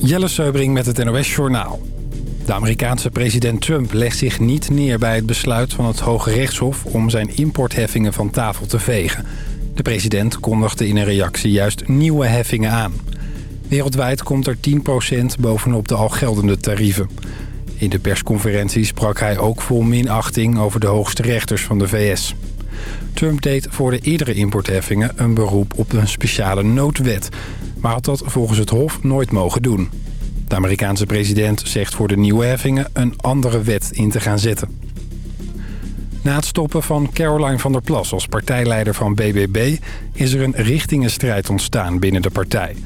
Jelle Seubring met het NOS Journaal. De Amerikaanse president Trump legt zich niet neer bij het besluit van het Hoge Rechtshof... om zijn importheffingen van tafel te vegen. De president kondigde in een reactie juist nieuwe heffingen aan. Wereldwijd komt er 10% bovenop de al geldende tarieven. In de persconferentie sprak hij ook vol minachting over de hoogste rechters van de VS. Trump deed voor de eerdere importheffingen een beroep op een speciale noodwet... maar had dat volgens het Hof nooit mogen doen. De Amerikaanse president zegt voor de nieuwe heffingen een andere wet in te gaan zetten. Na het stoppen van Caroline van der Plas als partijleider van BBB... is er een richtingenstrijd ontstaan binnen de partij.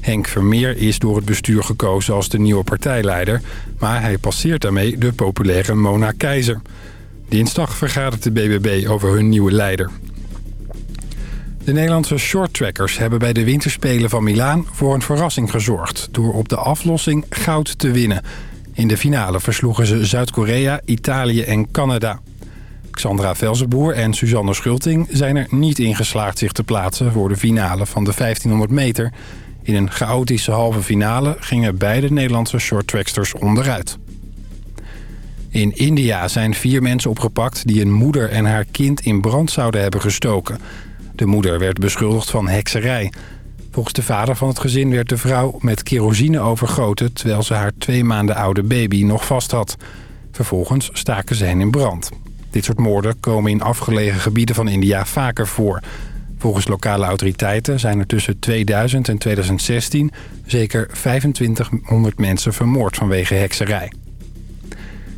Henk Vermeer is door het bestuur gekozen als de nieuwe partijleider... maar hij passeert daarmee de populaire Mona Keizer... Dinsdag vergadert de BBB over hun nieuwe leider. De Nederlandse shorttrackers hebben bij de winterspelen van Milaan voor een verrassing gezorgd... door op de aflossing goud te winnen. In de finale versloegen ze Zuid-Korea, Italië en Canada. Xandra Velzenboer en Suzanne Schulting zijn er niet in geslaagd zich te plaatsen... voor de finale van de 1500 meter. In een chaotische halve finale gingen beide Nederlandse shorttracksters onderuit. In India zijn vier mensen opgepakt die een moeder en haar kind in brand zouden hebben gestoken. De moeder werd beschuldigd van hekserij. Volgens de vader van het gezin werd de vrouw met kerosine overgoten... terwijl ze haar twee maanden oude baby nog vast had. Vervolgens staken ze hen in brand. Dit soort moorden komen in afgelegen gebieden van India vaker voor. Volgens lokale autoriteiten zijn er tussen 2000 en 2016... zeker 2500 mensen vermoord vanwege hekserij.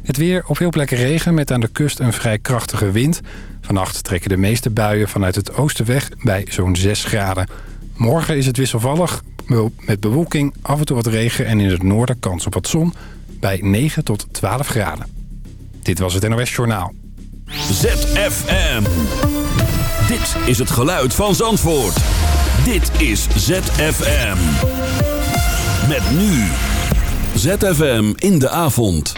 Het weer op veel plekken regen met aan de kust een vrij krachtige wind. Vannacht trekken de meeste buien vanuit het oosten weg bij zo'n 6 graden. Morgen is het wisselvallig met bewolking, af en toe wat regen... en in het noorden kans op wat zon bij 9 tot 12 graden. Dit was het NOS Journaal. ZFM. Dit is het geluid van Zandvoort. Dit is ZFM. Met nu. ZFM in de avond.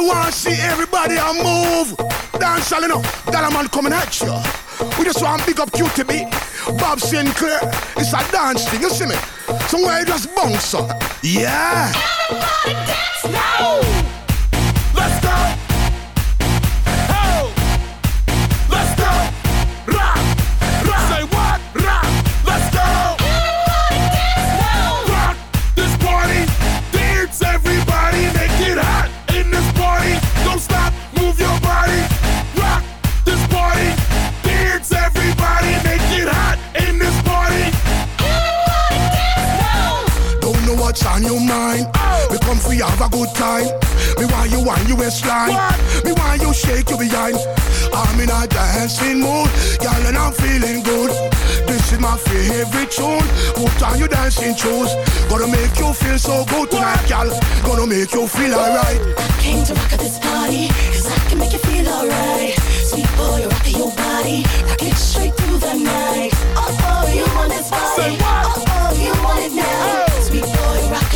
me want to see everybody a move. Dance all That a man coming at you. We just want big up QTB. Bob Sinclair. It's a dance thing, you see me? Somewhere you just bounce up. Yeah. Everybody dance now. mine. Me come for you have a good time. Me why you want you waistline. Me why you shake your behind. I'm in a dancing mood, girl, and I'm feeling good. This is my favorite tune. Put on your dancing shoes. Gonna make you feel so good tonight, girl. Gonna make you feel alright. I came to rock at this party, cause I can make you feel alright. Sweet boy, rock your body, rock it straight through the night. Oh, boy, you want this body. Say what? Oh,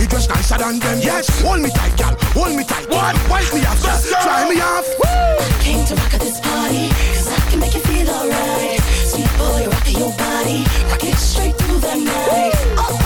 you dress nicer than them. Yes, hold me tight, girl. Hold me tight. What? Wipe me off, Let's. Try me off. Woo! Came to rock at this party, cause I can make you feel alright. Sweet boy, rock your body, rock it straight through the night. Oh,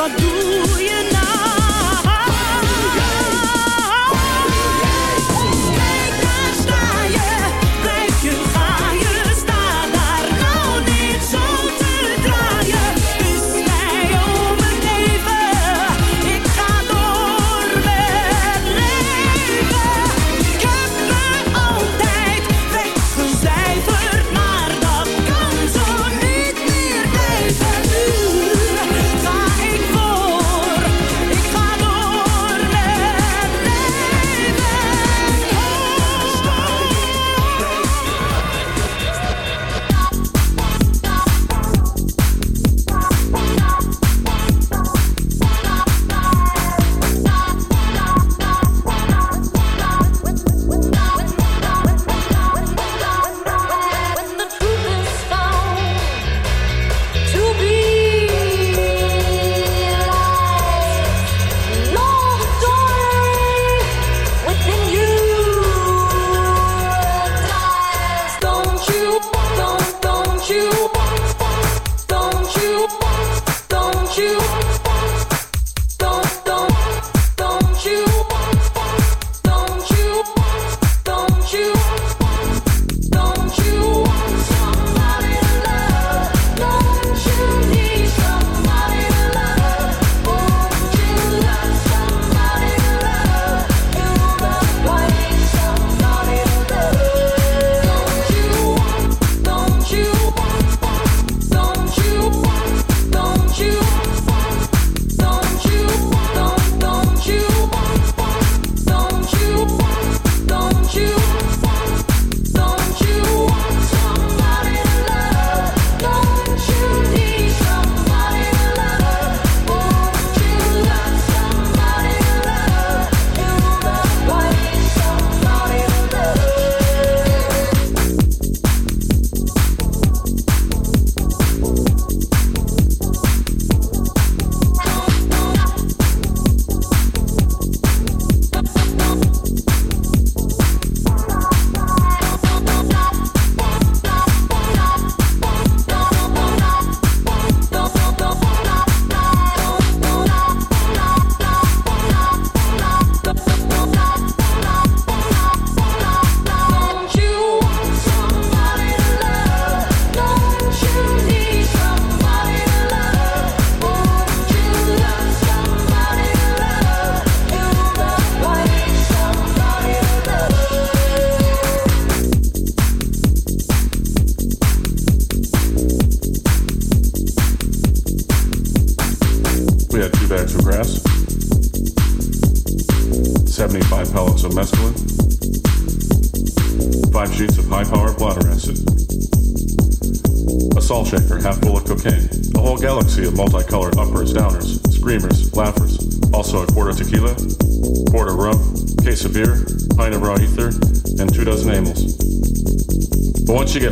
I do.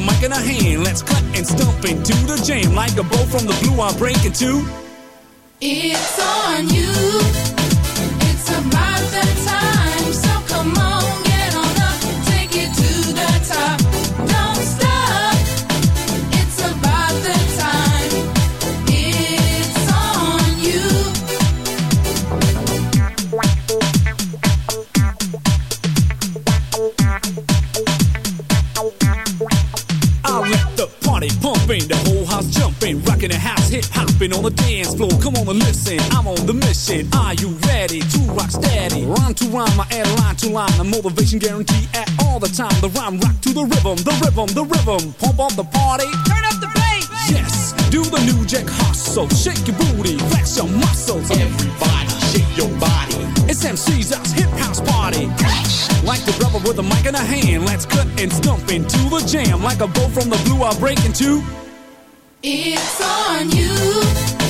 mic in her hand. Let's clap and stomp into the jam. Like a bow from the blue, I'm breaking two. booty, flex your muscles. Everybody, shake your body. It's MC's house, hip house party. Like the rubber with a mic in a hand, let's cut and stump into the jam. Like a bow from the blue, I'll break into. It's on you.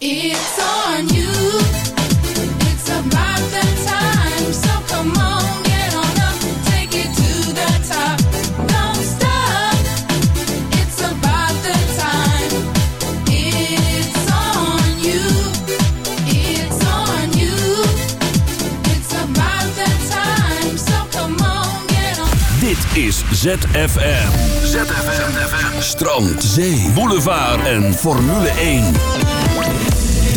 It's on you. It's about the time. So come on get on up. Take it to the top. No stop. It's about the time. It's on you. It's on you. It's about the time. So come on get on Dit is ZFM ZFM ZFM Boulevard en Formule 1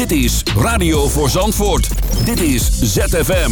dit is Radio voor Zandvoort. Dit is ZFM.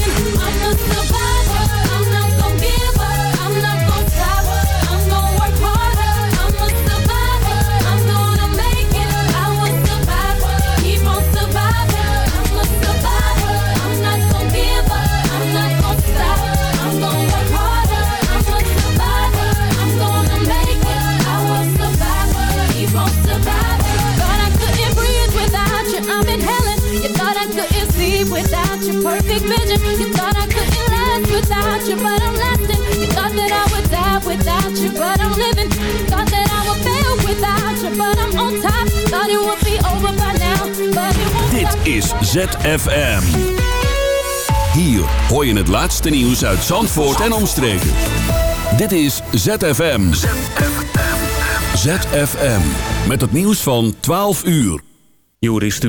You, but I'm living. Thought that I would fail without you, but I'm on top. Thought it would be over by now, but it won't Dit is ZFM. Hier hoor je het laatste nieuws uit Zandvoort en omstreken. Dit is ZFM. ZFM. Met het nieuws van 12 uur. Joris